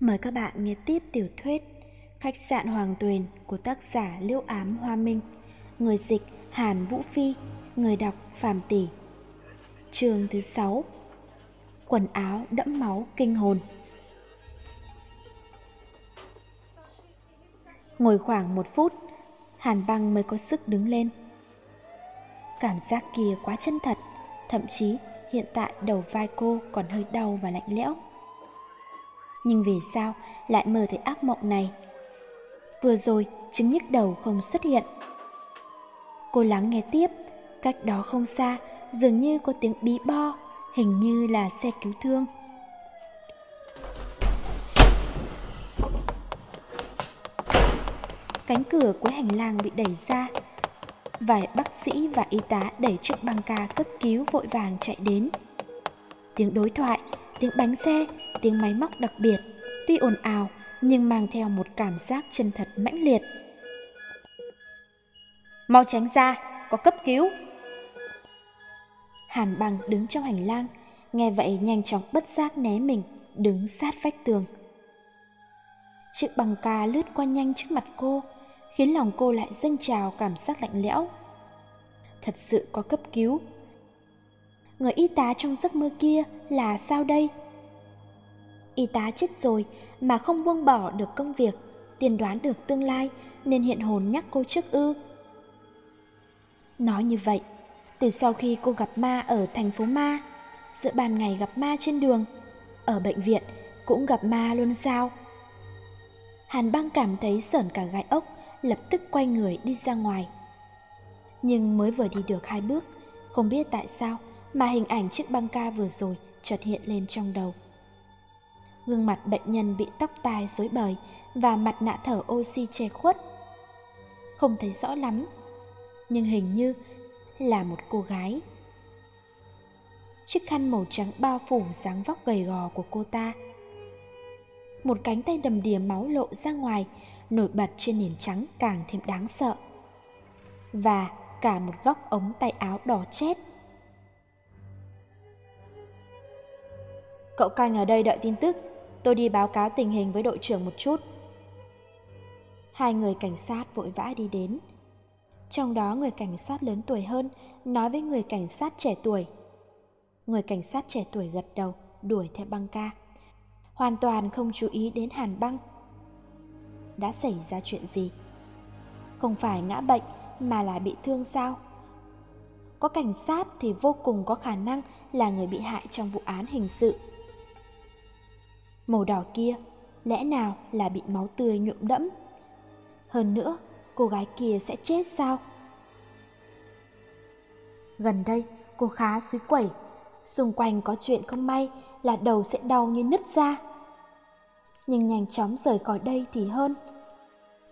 Mời các bạn nghe tiếp tiểu thuyết Khách sạn Hoàng Tuyền của tác giả Liễu Ám Hoa Minh, Người dịch Hàn Vũ Phi, Người đọc Phạm Tỷ. Chương thứ 6 Quần áo đẫm máu kinh hồn. Ngồi khoảng một phút, Hàn băng mới có sức đứng lên. Cảm giác kia quá chân thật, Thậm chí hiện tại đầu vai cô còn hơi đau và lạnh lẽo. Nhưng vì sao lại mơ thấy ác mộng này? Vừa rồi chứng nhức đầu không xuất hiện. Cô lắng nghe tiếp Cách đó không xa Dường như có tiếng bí bo Hình như là xe cứu thương. Cánh cửa cuối hành lang bị đẩy ra. Vài bác sĩ và y tá đẩy chiếc băng ca cấp cứu vội vàng chạy đến. Tiếng đối thoại, tiếng bánh xe, tiếng máy móc đặc biệt Tuy ồn ào nhưng mang theo một cảm giác chân thật mãnh liệt Mau tránh ra, có cấp cứu Hàn Bằng đứng trong hành lang Nghe vậy nhanh chóng bất giác né mình Đứng sát vách tường Chiếc băng ca lướt qua nhanh trước mặt cô khiến lòng cô lại dâng trào cảm giác lạnh lẽo. Thật sự có cấp cứu. Người y tá trong giấc mơ kia là sao đây? Y tá chết rồi mà không buông bỏ được công việc, tiên đoán được tương lai nên hiện hồn nhắc cô trước ư. Nói như vậy, từ sau khi cô gặp ma ở thành phố ma, giữa ban ngày gặp ma trên đường, ở bệnh viện cũng gặp ma luôn sao? Hàn băng cảm thấy sởn cả gai ốc lập tức quay người đi ra ngoài. Nhưng mới vừa đi được hai bước, không biết tại sao mà hình ảnh chiếc băng ca vừa rồi chợt hiện lên trong đầu. Gương mặt bệnh nhân bị tóc tai rối bời và mặt nạ thở oxy che khuất. Không thấy rõ lắm, nhưng hình như là một cô gái. Chiếc khăn màu trắng bao phủ dáng vóc gầy gò của cô ta. Một cánh tay đầm đìa máu lộ ra ngoài, nổi bật trên nền trắng càng thêm đáng sợ. Và cả một góc ống tay áo đỏ chét. Cậu canh ở đây đợi tin tức, tôi đi báo cáo tình hình với đội trưởng một chút. Hai người cảnh sát vội vã đi đến. Trong đó người cảnh sát lớn tuổi hơn nói với người cảnh sát trẻ tuổi. Người cảnh sát trẻ tuổi gật đầu, đuổi theo băng ca. Hoàn toàn không chú ý đến hàn băng đã xảy ra chuyện gì không phải ngã bệnh mà là bị thương sao có cảnh sát thì vô cùng có khả năng là người bị hại trong vụ án hình sự màu đỏ kia lẽ nào là bị máu tươi nhuộm đẫm hơn nữa cô gái kia sẽ chết sao gần đây cô khá suy quẩy xung quanh có chuyện không may là đầu sẽ đau như nứt ra nhưng nhanh chóng rời khỏi đây thì hơn.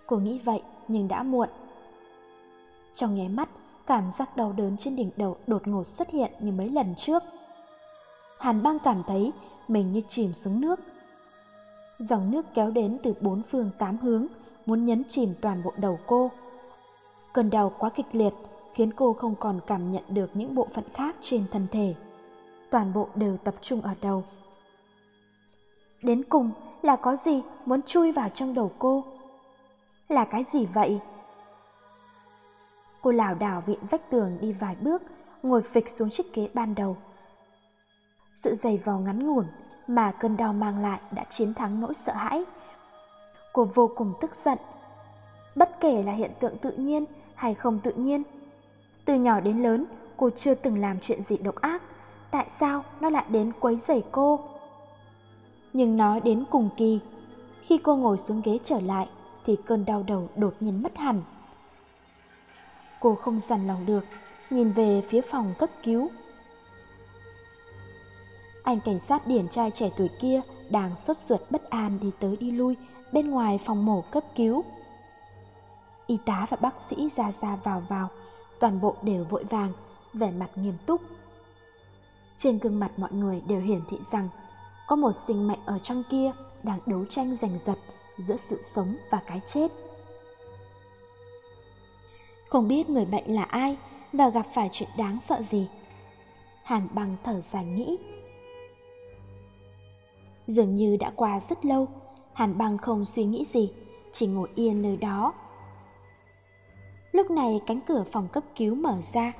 Cô nghĩ vậy nhưng đã muộn. Trong nháy mắt, cảm giác đau đớn trên đỉnh đầu đột ngột xuất hiện như mấy lần trước. Hàn băng cảm thấy mình như chìm xuống nước. Dòng nước kéo đến từ bốn phương tám hướng, muốn nhấn chìm toàn bộ đầu cô. Cơn đau quá kịch liệt, khiến cô không còn cảm nhận được những bộ phận khác trên thân thể. Toàn bộ đều tập trung ở đầu. Đến cùng, là có gì muốn chui vào trong đầu cô. Là cái gì vậy? Cô lảo đảo viện vách tường đi vài bước, ngồi phịch xuống chiếc ghế ban đầu. Sự dày vò ngắn ngủn mà cơn đau mang lại đã chiến thắng nỗi sợ hãi. Cô vô cùng tức giận. Bất kể là hiện tượng tự nhiên hay không tự nhiên, từ nhỏ đến lớn cô chưa từng làm chuyện gì độc ác, tại sao nó lại đến quấy rầy cô? Nhưng nói đến cùng kỳ, khi cô ngồi xuống ghế trở lại thì cơn đau đầu đột nhiên mất hẳn. Cô không dằn lòng được, nhìn về phía phòng cấp cứu. Anh cảnh sát điển trai trẻ tuổi kia đang sốt ruột bất an đi tới đi lui bên ngoài phòng mổ cấp cứu. Y tá và bác sĩ ra ra vào vào, toàn bộ đều vội vàng, vẻ mặt nghiêm túc. Trên gương mặt mọi người đều hiển thị rằng có một sinh mệnh ở trong kia đang đấu tranh giành giật giữa sự sống và cái chết. Không biết người bệnh là ai và gặp phải chuyện đáng sợ gì. Hàn bằng thở dài nghĩ. Dường như đã qua rất lâu, Hàn băng không suy nghĩ gì, chỉ ngồi yên nơi đó. Lúc này cánh cửa phòng cấp cứu mở ra.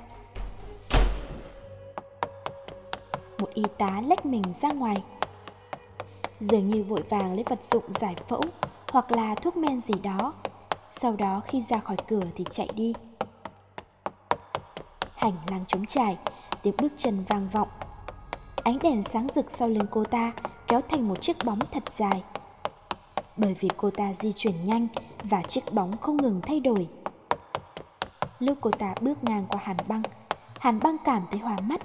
Một y tá lách mình ra ngoài. Dường như vội vàng lấy vật dụng giải phẫu hoặc là thuốc men gì đó. Sau đó khi ra khỏi cửa thì chạy đi. Hành lang trống trải, tiếng bước chân vang vọng. Ánh đèn sáng rực sau lưng cô ta kéo thành một chiếc bóng thật dài bởi vì cô ta di chuyển nhanh và chiếc bóng không ngừng thay đổi. Lúc cô ta bước ngang qua hàn băng, hàn băng cảm thấy hoa mắt.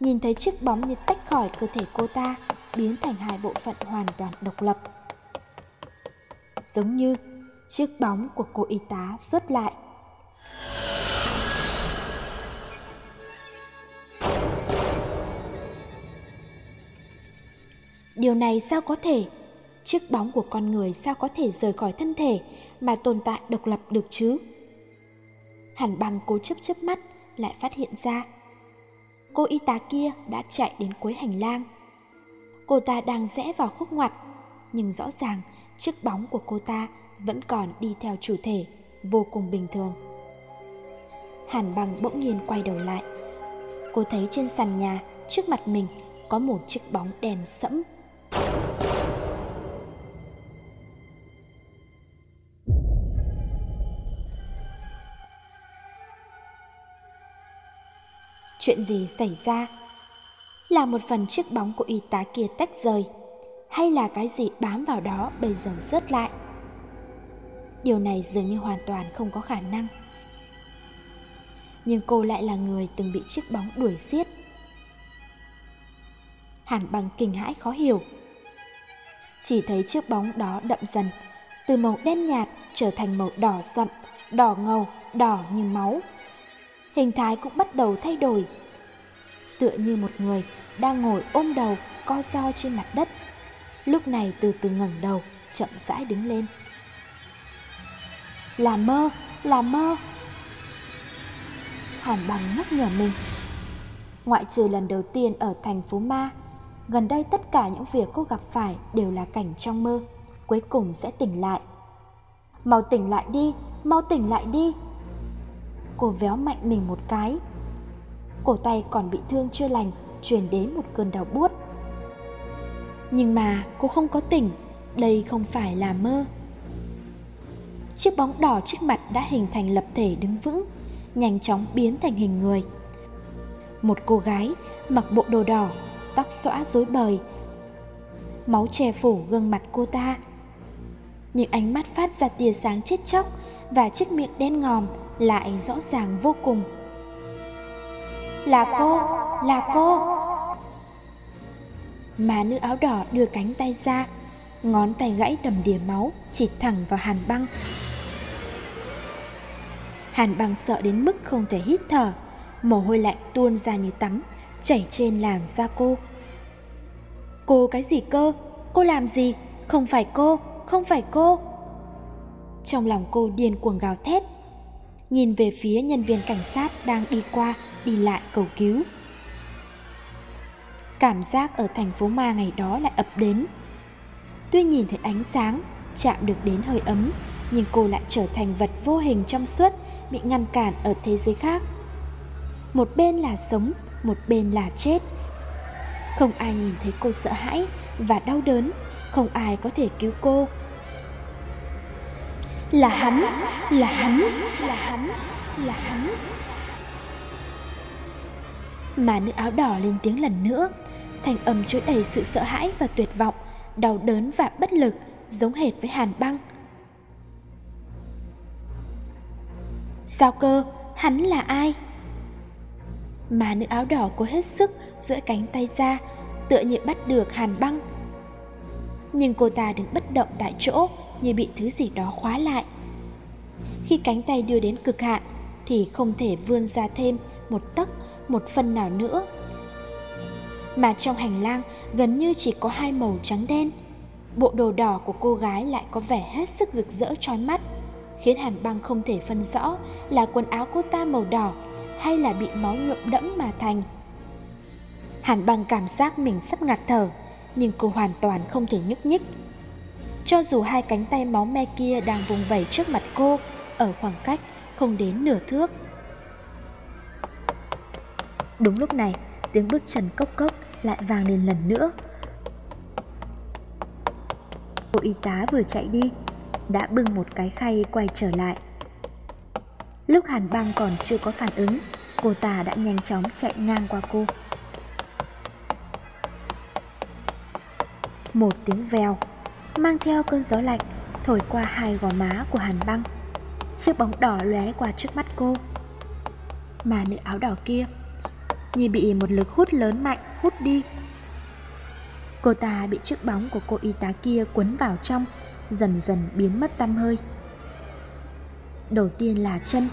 Nhìn thấy chiếc bóng như tách khỏi cơ thể cô ta, biến thành hai bộ phận hoàn toàn độc lập. Giống như chiếc bóng của cô y tá rớt lại. Điều này sao có thể? chiếc bóng của con người sao có thể rời khỏi thân thể mà tồn tại độc lập được chứ? Hàn băng cố chấp chớp mắt, lại phát hiện ra. Cô y tá kia đã chạy đến cuối hành lang. Cô ta đang rẽ vào khúc ngoặt, nhưng rõ ràng chiếc bóng của cô ta vẫn còn đi theo chủ thể, vô cùng bình thường. Hàn băng bỗng nhiên quay đầu lại. Cô thấy trên sàn nhà, trước mặt mình, có một chiếc bóng đèn sẫm. Chuyện gì xảy ra? Là một phần chiếc bóng của y tá kia tách rời, hay là cái gì bám vào đó bây giờ rớt lại? Điều này dường như hoàn toàn không có khả năng. Nhưng cô lại là người từng bị chiếc bóng đuổi xiết hẳn bằng kinh hãi khó hiểu. Chỉ thấy chiếc bóng đó đậm dần, từ màu đen nhạt trở thành màu đỏ sậm, đỏ ngầu, đỏ như máu hình thái cũng bắt đầu thay đổi. Tựa như một người đang ngồi ôm đầu co so trên mặt đất. Lúc này từ từ ngẩng đầu, chậm rãi đứng lên. Là mơ, là mơ. Hàn bằng nhắc nhở mình. Ngoại trừ lần đầu tiên ở thành phố Ma, gần đây tất cả những việc cô gặp phải đều là cảnh trong mơ, cuối cùng sẽ tỉnh lại. Mau tỉnh lại đi, mau tỉnh lại đi, Cô véo mạnh mình một cái. Cổ tay còn bị thương chưa lành, Truyền đến một cơn đau buốt. Nhưng mà cô không có tỉnh, Đây không phải là mơ. Chiếc bóng đỏ trước mặt đã hình thành lập thể đứng vững, Nhanh chóng biến thành hình người. Một cô gái mặc bộ đồ đỏ, Tóc xõa rối bời, Máu che phủ gương mặt cô ta. Những ánh mắt phát ra tia sáng chết chóc Và chiếc miệng đen ngòm lại rõ ràng vô cùng. Là cô là cô. Mà nữ áo đỏ đưa cánh tay ra, ngón tay gãy đầm đìa máu, chỉ thẳng vào hàn băng. Hàn băng sợ đến mức không thể hít thở, mồ hôi lạnh tuôn ra như tắm, chảy trên làn da cô. Cô cái gì cơ? Cô làm gì? Không phải cô, không phải cô. Trong lòng cô điên cuồng gào thét nhìn về phía nhân viên cảnh sát đang đi qua, đi lại cầu cứu. Cảm giác ở thành phố ma ngày đó lại ập đến. Tuy nhìn thấy ánh sáng, chạm được đến hơi ấm, nhưng cô lại trở thành vật vô hình trong suốt, bị ngăn cản ở thế giới khác. Một bên là sống, một bên là chết. Không ai nhìn thấy cô sợ hãi và đau đớn, không ai có thể cứu cô là hắn là hắn là hắn là hắn. Mà nữ áo đỏ lên tiếng lần nữa thành âm chứa đầy sự sợ hãi và tuyệt vọng, đau đớn và bất lực, giống hệt với hàn băng. Sao cơ? Hắn là ai? Mà nữ áo đỏ cố hết sức duỗi cánh tay ra, tựa như bắt được hàn băng. Nhưng cô ta đứng bất động tại chỗ như bị thứ gì đó khóa lại. Khi cánh tay đưa đến cực hạn thì không thể vươn ra thêm một tấc, một phân nào nữa. Mà trong hành lang gần như chỉ có hai màu trắng đen. Bộ đồ đỏ của cô gái lại có vẻ hết sức rực rỡ trói mắt, khiến Hàn Băng không thể phân rõ là quần áo cô ta màu đỏ hay là bị máu nhuộm đẫm mà thành. Hàn Băng cảm giác mình sắp ngạt thở, nhưng cô hoàn toàn không thể nhúc nhích cho dù hai cánh tay máu me kia đang vùng vẩy trước mặt cô, ở khoảng cách không đến nửa thước. Đúng lúc này, tiếng bước chân cốc cốc lại vang lên lần nữa. Cô y tá vừa chạy đi, đã bưng một cái khay quay trở lại. Lúc Hàn Băng còn chưa có phản ứng, cô ta đã nhanh chóng chạy ngang qua cô. Một tiếng veo mang theo cơn gió lạnh thổi qua hai gò má của Hàn Băng. Chiếc bóng đỏ lóe qua trước mắt cô. Mà nữ áo đỏ kia như bị một lực hút lớn mạnh hút đi. Cô ta bị chiếc bóng của cô y tá kia quấn vào trong, dần dần biến mất tăm hơi. Đầu tiên là chân,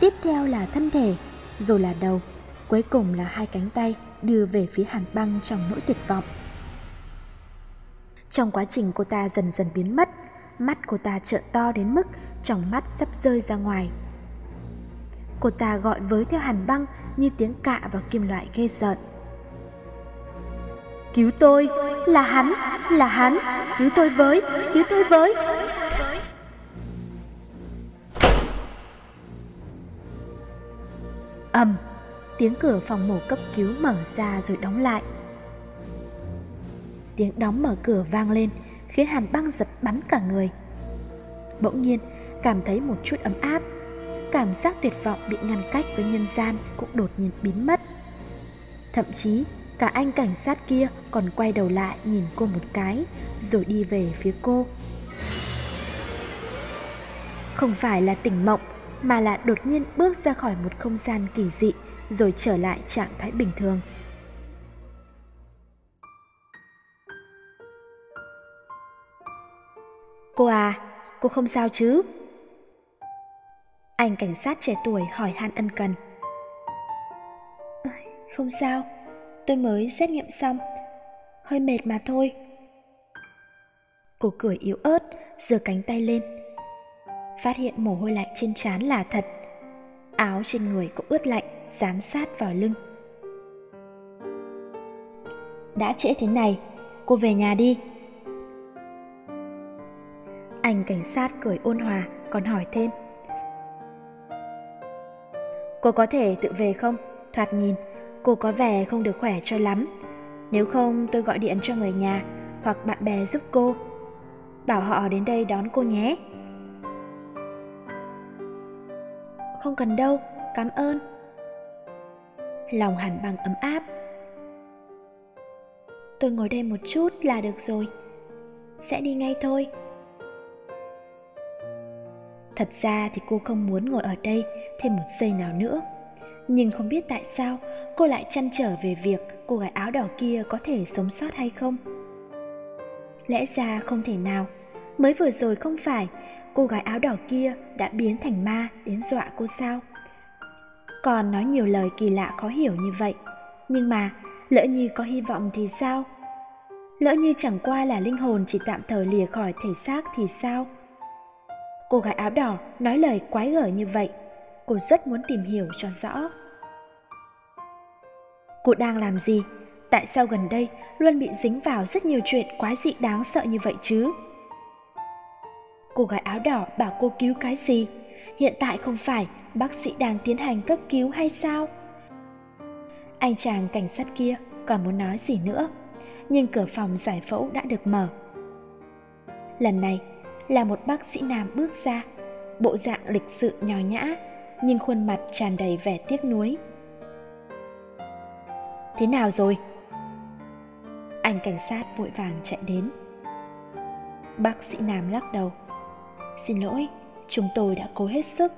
tiếp theo là thân thể, rồi là đầu, cuối cùng là hai cánh tay đưa về phía hàn băng trong nỗi tuyệt vọng. Trong quá trình cô ta dần dần biến mất, mắt cô ta trợn to đến mức trong mắt sắp rơi ra ngoài. Cô ta gọi với theo hàn băng như tiếng cạ vào kim loại ghê rợn. Cứu tôi, là hắn, là hắn, cứu tôi với, cứu tôi với. ầm, tiếng cửa phòng mổ cấp cứu mở ra rồi đóng lại. Tiếng đóng mở cửa vang lên, khiến Hàn băng giật bắn cả người. Bỗng nhiên, cảm thấy một chút ấm áp cảm giác tuyệt vọng bị ngăn cách với nhân gian cũng đột nhiên biến mất. Thậm chí, cả anh cảnh sát kia còn quay đầu lại nhìn cô một cái, rồi đi về phía cô. Không phải là tỉnh mộng, mà là đột nhiên bước ra khỏi một không gian kỳ dị, rồi trở lại trạng thái bình thường. Cô à, cô không sao chứ? Anh cảnh sát trẻ tuổi hỏi han ân cần. Không sao Tôi mới xét nghiệm xong. Hơi mệt mà thôi. Cô cười yếu ớt giơ cánh tay lên. Phát hiện mồ hôi lạnh trên trán là thật. Áo trên người cũng ướt lạnh Dán sát vào lưng. Đã trễ thế này Cô về nhà đi anh cảnh sát cười ôn hòa Còn hỏi thêm Cô có thể tự về không? Thoạt nhìn, cô có vẻ không được khỏe cho lắm. Nếu không tôi gọi điện cho người nhà hoặc bạn bè giúp cô. Bảo họ đến đây đón cô nhé. Không cần đâu, cảm ơn. Lòng hẳn bằng ấm áp. Tôi ngồi đây một chút là được rồi. Sẽ đi ngay thôi. Thật ra thì cô không muốn ngồi ở đây thêm một giây nào nữa. Nhưng không biết tại sao cô lại chăn trở về việc cô gái áo đỏ kia có thể sống sót hay không. Lẽ ra không thể nào, mới vừa rồi không phải cô gái áo đỏ kia đã biến thành ma đến dọa cô sao? Còn nói nhiều lời kỳ lạ khó hiểu như vậy, nhưng mà lỡ như có hy vọng thì sao? Lỡ như chẳng qua là linh hồn chỉ tạm thời lìa khỏi thể xác thì sao? Cô gái áo đỏ nói lời quái gở như vậy, cô rất muốn tìm hiểu cho rõ. Cô đang làm gì? Tại sao gần đây luôn bị dính vào rất nhiều chuyện quái dị đáng sợ như vậy chứ? Cô gái áo đỏ bảo cô cứu cái gì? Hiện tại không phải bác sĩ đang tiến hành cấp cứu hay sao? Anh chàng cảnh sát kia còn muốn nói gì nữa, nhưng cửa phòng giải phẫu đã được mở. Lần này, là một bác sĩ nam bước ra, bộ dạng lịch sự nhỏ nhã, nhưng khuôn mặt tràn đầy vẻ tiếc nuối. Thế nào rồi? Anh cảnh sát vội vàng chạy đến. Bác sĩ nam lắc đầu. Xin lỗi, chúng tôi đã cố hết sức.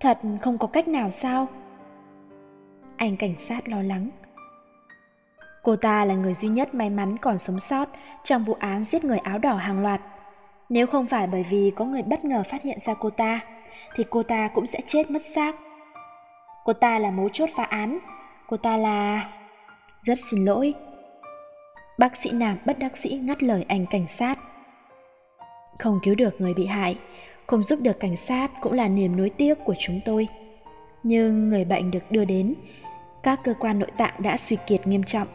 Thật không có cách nào sao? Anh cảnh sát lo lắng. Cô ta là người duy nhất may mắn còn sống sót trong vụ án giết người áo đỏ hàng loạt. Nếu không phải bởi vì có người bất ngờ phát hiện ra cô ta, thì cô ta cũng sẽ chết mất xác. Cô ta là mấu chốt phá án, cô ta là... Rất xin lỗi. Bác sĩ nam bất đắc sĩ ngắt lời anh cảnh sát. Không cứu được người bị hại, không giúp được cảnh sát cũng là niềm nuối tiếc của chúng tôi. Nhưng người bệnh được đưa đến, các cơ quan nội tạng đã suy kiệt nghiêm trọng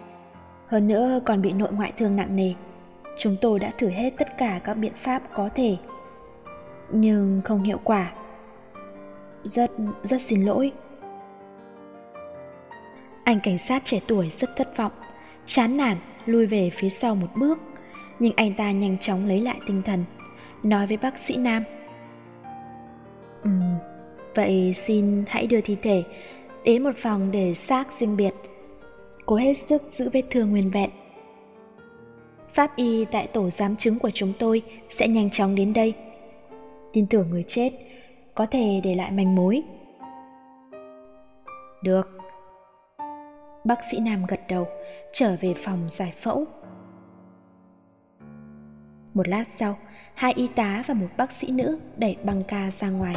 hơn nữa còn bị nội ngoại thương nặng nề. Chúng tôi đã thử hết tất cả các biện pháp có thể Nhưng không hiệu quả. Rất, rất xin lỗi. Anh cảnh sát trẻ tuổi rất thất vọng Chán nản lui về phía sau một bước. Nhưng anh ta nhanh chóng lấy lại tinh thần Nói với bác sĩ Nam. Ừ, vậy xin hãy đưa thi thể đến một phòng để xác riêng biệt. Cố hết sức giữ vết thương nguyên vẹn Pháp y tại tổ giám chứng của chúng tôi sẽ nhanh chóng đến đây. Tin tưởng người chết có thể để lại manh mối. Được. Bác sĩ Nam gật đầu, trở về phòng giải phẫu. Một lát sau, hai y tá và một bác sĩ nữ đẩy băng ca ra ngoài.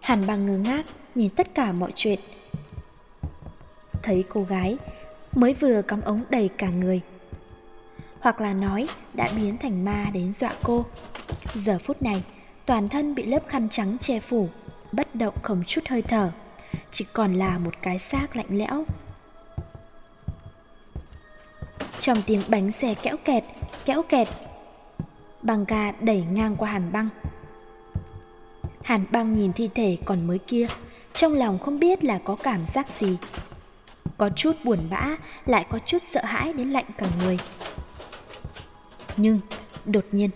Hàn băng ngơ ngác nhìn tất cả mọi chuyện. Thấy cô gái mới vừa cắm ống đầy cả người hoặc là nói đã biến thành ma đến dọa cô. Giờ phút này, toàn thân bị lớp khăn trắng che phủ, bất động không chút hơi thở, chỉ còn là một cái xác lạnh lẽo. Trong tiếng bánh xe kẽo kẹt, kẽo kẹt, băng ca đẩy ngang qua hàn băng. Hàn băng nhìn thi thể còn mới kia, trong lòng không biết là có cảm giác gì. Có chút buồn bã, lại có chút sợ hãi đến lạnh cả người. Nhưng đột nhiên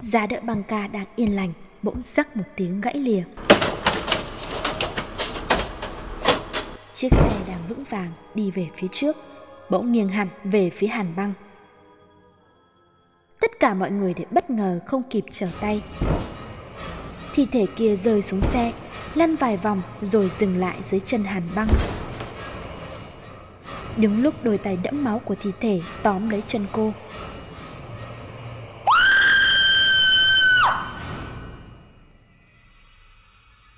Giá đỡ băng ca đang yên lành Bỗng rắc một tiếng gãy lìa. Chiếc xe đang vững vàng đi về phía trước Bỗng nghiêng hẳn về phía hàn băng. Tất cả mọi người đều bất ngờ không kịp trở tay. Thi thể kia rơi xuống xe Lăn vài vòng rồi dừng lại dưới chân hàn băng. Đúng lúc đôi tay đẫm máu của thi thể tóm lấy chân cô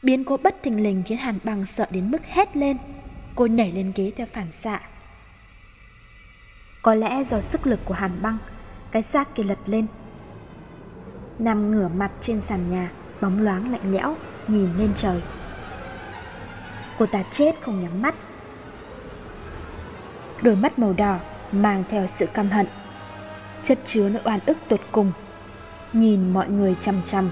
Biến cố bất thình lình khiến Hàn Bằng sợ đến mức hét lên. Cô nhảy lên ghế theo phản xạ. Có lẽ do sức lực của Hàn Băng, cái xác kia lật lên. Nằm ngửa mặt trên sàn nhà, bóng loáng lạnh lẽo, nhìn lên trời. Cô ta chết không nhắm mắt. Đôi mắt màu đỏ mang theo sự căm hận, chất chứa nỗi oan ức tột cùng. Nhìn mọi người chằm chằm